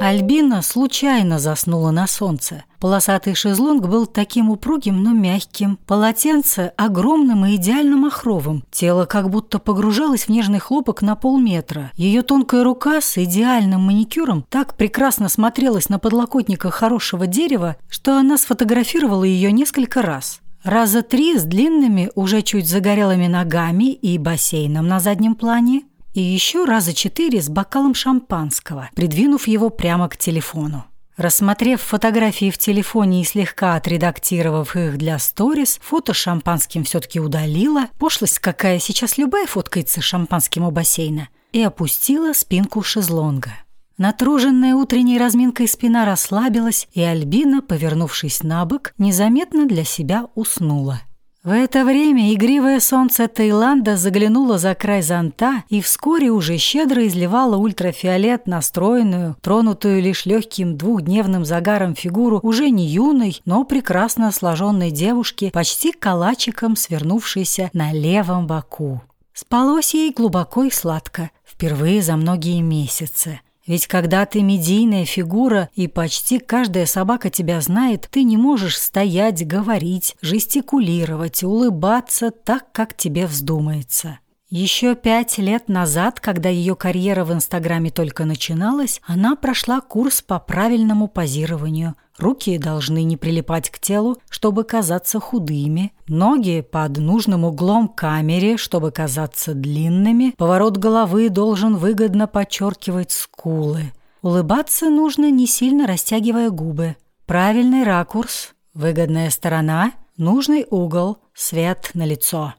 Альбина случайно заснула на солнце. Полосатый шезлонг был таким упругим, но мягким. Полотенце огромным и идеально махровым. Тело как будто погружалось в нежный хлопок на полметра. Ее тонкая рука с идеальным маникюром так прекрасно смотрелась на подлокотниках хорошего дерева, что она сфотографировала ее несколько раз. Раза три с длинными, уже чуть загорелыми ногами и бассейном на заднем плане, и еще раза четыре с бокалом шампанского, придвинув его прямо к телефону. Рассмотрев фотографии в телефоне и слегка отредактировав их для сторис, фото шампанским все-таки удалила, пошлость какая сейчас любая фоткается шампанским у бассейна, и опустила спинку шезлонга. Натруженная утренней разминкой спина расслабилась, и Альбина, повернувшись на бок, незаметно для себя уснула. В это время игривое солнце Таиланда заглянуло за край зонта и вскоре уже щедро изливало ультрафиолет на стройную, тронутую лишь легким двухдневным загаром фигуру уже не юной, но прекрасно сложенной девушки, почти калачиком свернувшейся на левом боку. Спалось ей глубоко и сладко, впервые за многие месяцы – ведь когда ты медийная фигура и почти каждая собака тебя знает, ты не можешь стоять, говорить, жестикулировать, улыбаться так, как тебе вздумается. Еще пять лет назад, когда ее карьера в Инстаграме только начиналась, она прошла курс по правильному позированию. Руки должны не прилипать к телу, чтобы казаться худыми, ноги под нужным углом к камере, чтобы казаться длинными, поворот головы должен выгодно подчеркивать скулы. Улыбаться нужно, не сильно растягивая губы. Правильный ракурс, выгодная сторона, нужный угол, свет на лицо.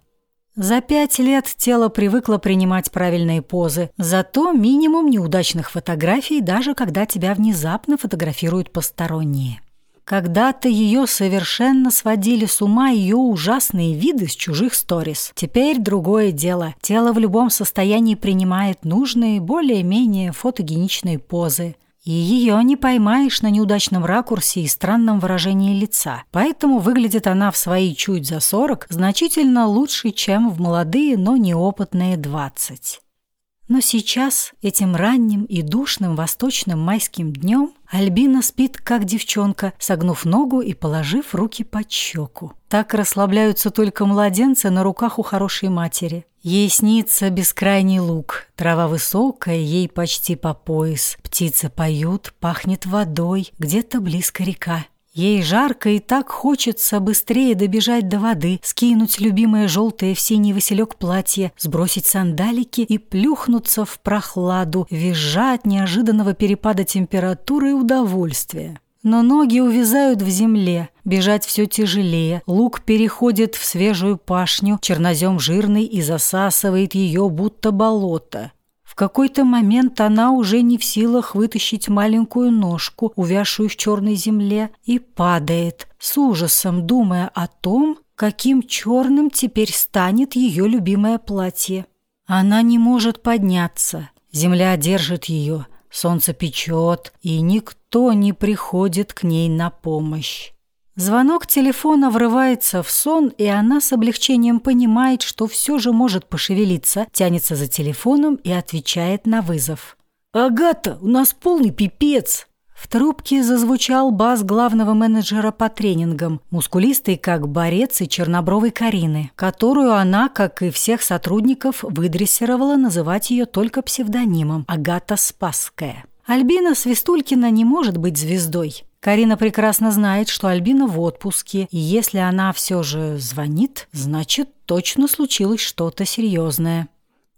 За пять лет тело привыкло принимать правильные позы, зато минимум неудачных фотографий, даже когда тебя внезапно фотографируют посторонние. Когда-то ее совершенно сводили с ума ее ужасные виды с чужих сторис. Теперь другое дело. Тело в любом состоянии принимает нужные, более-менее фотогеничные позы. И ее не поймаешь на неудачном ракурсе и странном выражении лица. Поэтому выглядит она в свои чуть за 40 значительно лучше, чем в молодые, но неопытные 20. Но сейчас, этим ранним и душным восточным майским днем, Альбина спит, как девчонка, согнув ногу и положив руки под щеку. Так расслабляются только младенцы на руках у хорошей матери. Ей снится бескрайний луг, трава высокая, ей почти по пояс. Птицы поют, пахнет водой, где-то близко река. Ей жарко и так хочется быстрее добежать до воды, скинуть любимое желтое в синий василек платье, сбросить сандалики и плюхнуться в прохладу, визжа от неожиданного перепада температуры и удовольствия. Но ноги увязают в земле, бежать все тяжелее, лук переходит в свежую пашню, чернозем жирный и засасывает ее, будто болото. В какой-то момент она уже не в силах вытащить маленькую ножку, увязшую в черной земле, и падает, с ужасом думая о том, каким черным теперь станет ее любимое платье. Она не может подняться, земля держит ее, солнце печет, и никто не приходит к ней на помощь. Звонок телефона врывается в сон, и она с облегчением понимает, что все же может пошевелиться, тянется за телефоном и отвечает на вызов. «Агата, у нас полный пипец!» В трубке зазвучал бас главного менеджера по тренингам, мускулистый как борец и чернобровой Карины, которую она, как и всех сотрудников, выдрессировала называть ее только псевдонимом Агата Спасская. Альбина Свистулькина не может быть звездой. Карина прекрасно знает, что Альбина в отпуске, и если она все же звонит, значит, точно случилось что-то серьезное.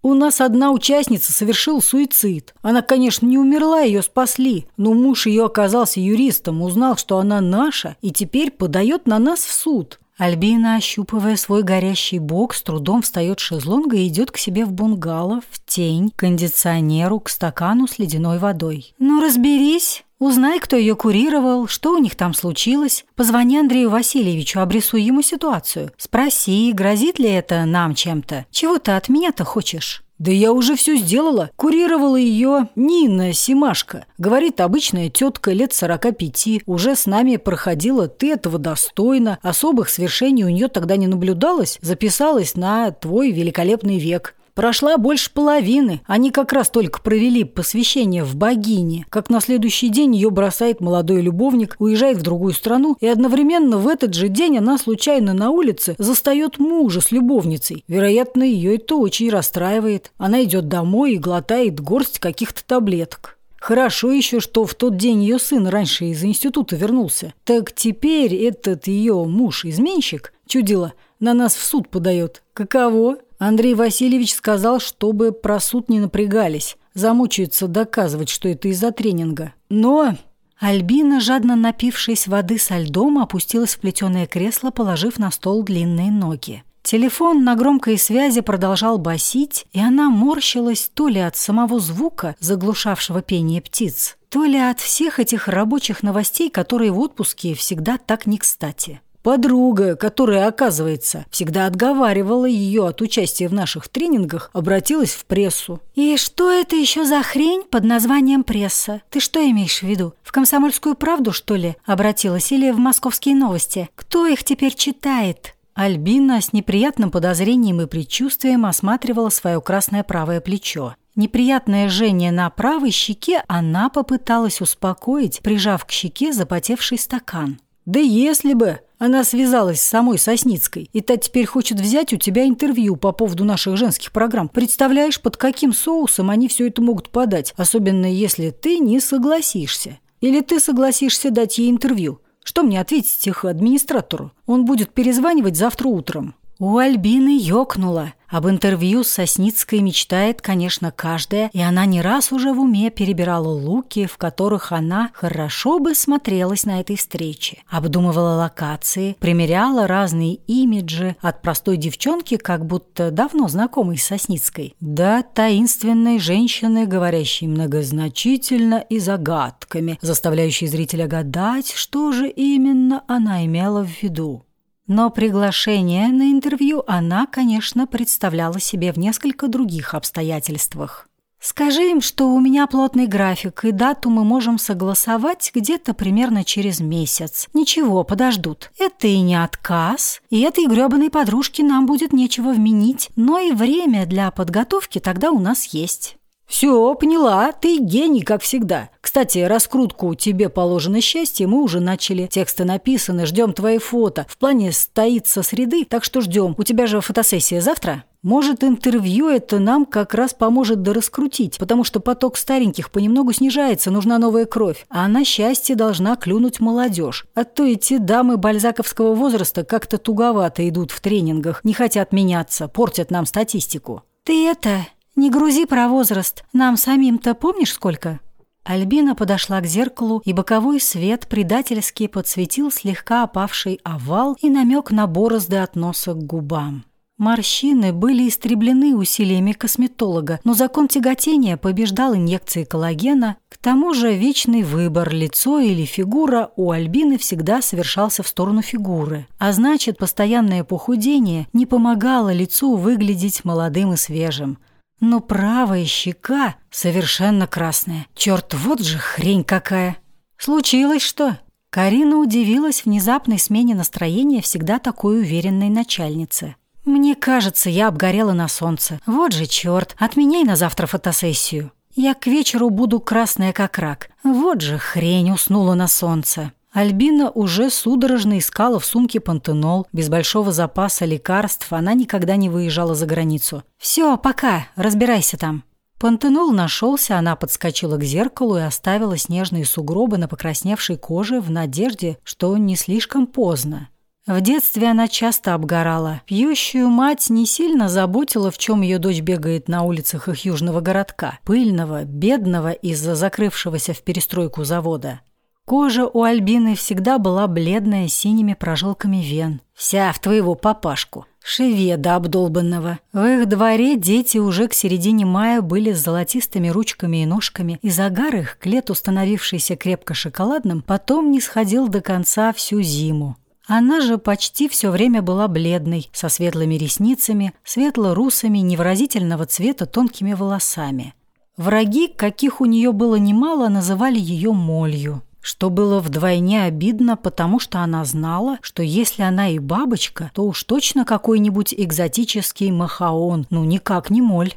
У нас одна участница совершила суицид. Она, конечно, не умерла, ее спасли, но муж ее оказался юристом, узнал, что она наша, и теперь подает на нас в суд. Альбина, ощупывая свой горящий бок, с трудом встает с шезлонга и идет к себе в бунгало, в тень, к кондиционеру, к стакану с ледяной водой. «Ну, разберись!» Узнай, кто ее курировал, что у них там случилось. Позвони Андрею Васильевичу, обрисуй ему ситуацию. Спроси, грозит ли это нам чем-то. Чего ты от меня-то хочешь?» «Да я уже все сделала. Курировала ее Нина Симашка. Говорит, обычная тетка лет 45, уже с нами проходила, ты этого достойна. Особых свершений у нее тогда не наблюдалось, записалась на твой великолепный век. Прошла больше половины. Они как раз только провели посвящение в богине. Как на следующий день ее бросает молодой любовник, уезжает в другую страну, и одновременно в этот же день она случайно на улице застает мужа с любовницей. Вероятно, ее это очень расстраивает. Она идет домой и глотает горсть каких-то таблеток. Хорошо еще, что в тот день ее сын раньше из института вернулся. Так теперь этот ее муж-изменщик, чудило, на нас в суд подает. Каково? Андрей Васильевич сказал, чтобы про суд не напрягались. Замучаются доказывать, что это из-за тренинга. Но... Альбина, жадно напившись воды со льдом, опустилась в плетеное кресло, положив на стол длинные ноги. Телефон на громкой связи продолжал басить, и она морщилась то ли от самого звука, заглушавшего пение птиц, то ли от всех этих рабочих новостей, которые в отпуске всегда так не кстати. Подруга, которая, оказывается, всегда отговаривала ее от участия в наших тренингах, обратилась в прессу. «И что это еще за хрень под названием пресса? Ты что имеешь в виду? В «Комсомольскую правду», что ли, обратилась или в «Московские новости»? Кто их теперь читает?» Альбина с неприятным подозрением и предчувствием осматривала свое красное правое плечо. Неприятное жжение на правой щеке она попыталась успокоить, прижав к щеке запотевший стакан. «Да если бы! Она связалась с самой Сосницкой, и та теперь хочет взять у тебя интервью по поводу наших женских программ. Представляешь, под каким соусом они все это могут подать, особенно если ты не согласишься. Или ты согласишься дать ей интервью. Что мне ответить их администратору? Он будет перезванивать завтра утром». У Альбины ёкнуло. Об интервью с Сосницкой мечтает, конечно, каждая, и она не раз уже в уме перебирала луки, в которых она хорошо бы смотрелась на этой встрече. Обдумывала локации, примеряла разные имиджи от простой девчонки, как будто давно знакомой с Сосницкой, до таинственной женщины, говорящей многозначительно и загадками, заставляющей зрителя гадать, что же именно она имела в виду. Но приглашение на интервью она, конечно, представляла себе в несколько других обстоятельствах. «Скажи им, что у меня плотный график, и дату мы можем согласовать где-то примерно через месяц. Ничего, подождут. Это и не отказ, и этой грёбаной подружке нам будет нечего вменить, но и время для подготовки тогда у нас есть». «Все, поняла, ты гений, как всегда. Кстати, раскрутку «Тебе положено счастье» мы уже начали. Тексты написаны, ждем твои фото. В плане стоит со среды, так что ждем. У тебя же фотосессия завтра?» Может, интервью это нам как раз поможет дораскрутить, потому что поток стареньких понемногу снижается, нужна новая кровь. А на счастье должна клюнуть молодежь. А то эти дамы бальзаковского возраста как-то туговато идут в тренингах, не хотят меняться, портят нам статистику. «Ты это, «Не грузи про возраст. Нам самим-то помнишь сколько?» Альбина подошла к зеркалу, и боковой свет предательски подсветил слегка опавший овал и намек на борозды от носа к губам. Морщины были истреблены усилиями косметолога, но закон тяготения побеждал инъекции коллагена. К тому же вечный выбор, лицо или фигура, у Альбины всегда совершался в сторону фигуры. А значит, постоянное похудение не помогало лицу выглядеть молодым и свежим – но правая щека совершенно красная. Черт, вот же хрень какая! Случилось что? Карина удивилась внезапной смене настроения всегда такой уверенной начальницы. «Мне кажется, я обгорела на солнце. Вот же черт, отменяй на завтра фотосессию. Я к вечеру буду красная как рак. Вот же хрень уснула на солнце». Альбина уже судорожно искала в сумке пантенол. Без большого запаса лекарств она никогда не выезжала за границу. «Все, пока, разбирайся там». Пантенол нашелся, она подскочила к зеркалу и оставила снежные сугробы на покрасневшей коже в надежде, что не слишком поздно. В детстве она часто обгорала. Пьющую мать не сильно заботила, в чем ее дочь бегает на улицах их южного городка, пыльного, бедного из-за закрывшегося в перестройку завода. Кожа у Альбины всегда была бледная с синими прожилками вен. Вся в твоего папашку. Шеведа обдолбанного. В их дворе дети уже к середине мая были с золотистыми ручками и ножками, и загар их, к лету становившийся крепко шоколадным, потом не сходил до конца всю зиму. Она же почти все время была бледной, со светлыми ресницами, светло-русыми, невыразительного цвета тонкими волосами. Враги, каких у нее было немало, называли ее молью. Что было вдвойне обидно, потому что она знала, что если она и бабочка, то уж точно какой-нибудь экзотический махаон, ну никак не моль.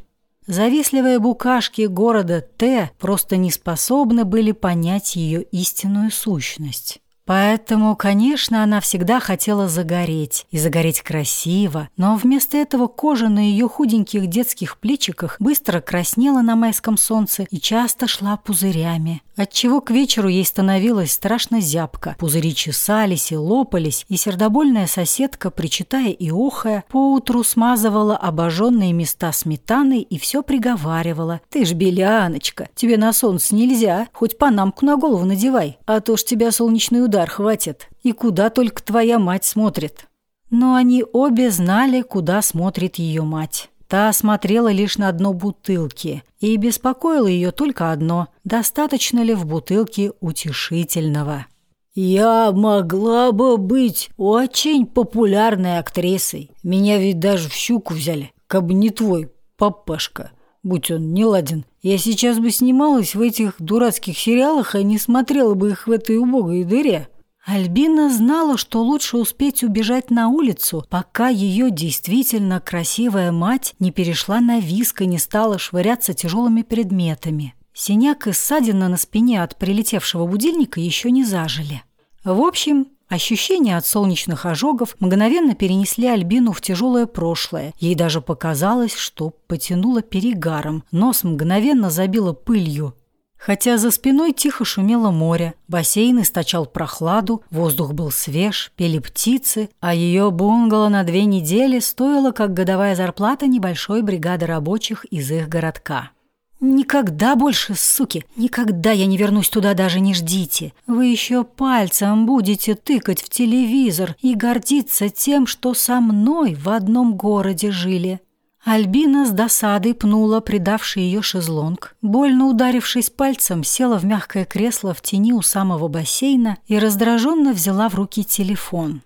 Завистливые букашки города Т просто не способны были понять ее истинную сущность. Поэтому, конечно, она всегда хотела загореть, и загореть красиво, но вместо этого кожа на ее худеньких детских плечиках быстро краснела на майском солнце и часто шла пузырями отчего к вечеру ей становилось страшно зябко. Пузыри чесались и лопались, и сердобольная соседка, причитая и охая, поутру смазывала обожженные места сметаной и все приговаривала. «Ты ж беляночка, тебе на солнце нельзя, хоть панамку на голову надевай, а то ж тебя солнечный удар хватит. И куда только твоя мать смотрит». Но они обе знали, куда смотрит ее мать. Та смотрела лишь на дно бутылки, и беспокоило ее только одно – достаточно ли в бутылке утешительного. «Я могла бы быть очень популярной актрисой. Меня ведь даже в щуку взяли, как бы не твой папашка, будь он не ладен. Я сейчас бы снималась в этих дурацких сериалах, а не смотрела бы их в этой убогой дыре». Альбина знала, что лучше успеть убежать на улицу, пока ее действительно красивая мать не перешла на виск и не стала швыряться тяжелыми предметами. Синяк и ссадина на спине от прилетевшего будильника еще не зажили. В общем, Ощущения от солнечных ожогов мгновенно перенесли Альбину в тяжелое прошлое. Ей даже показалось, что потянуло перегаром. Нос мгновенно забило пылью. Хотя за спиной тихо шумело море, бассейн источал прохладу, воздух был свеж, пели птицы, а ее бунгало на две недели стоило как годовая зарплата небольшой бригады рабочих из их городка. «Никогда больше, суки, никогда я не вернусь туда, даже не ждите. Вы еще пальцем будете тыкать в телевизор и гордиться тем, что со мной в одном городе жили. Альбина с досадой пнула предавший ее шезлонг, больно ударившись пальцем, села в мягкое кресло в тени у самого бассейна и раздраженно взяла в руки телефон.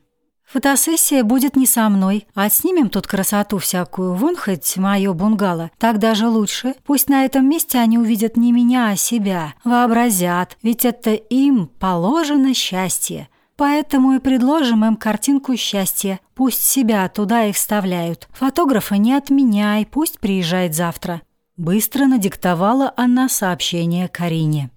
«Фотосессия будет не со мной, а снимем тут красоту всякую, вон хоть мое бунгало, так даже лучше. Пусть на этом месте они увидят не меня, а себя, вообразят, ведь это им положено счастье. Поэтому и предложим им картинку счастья. Пусть себя туда и вставляют. Фотографа не отменяй, пусть приезжает завтра». Быстро надиктовала она сообщение Карине.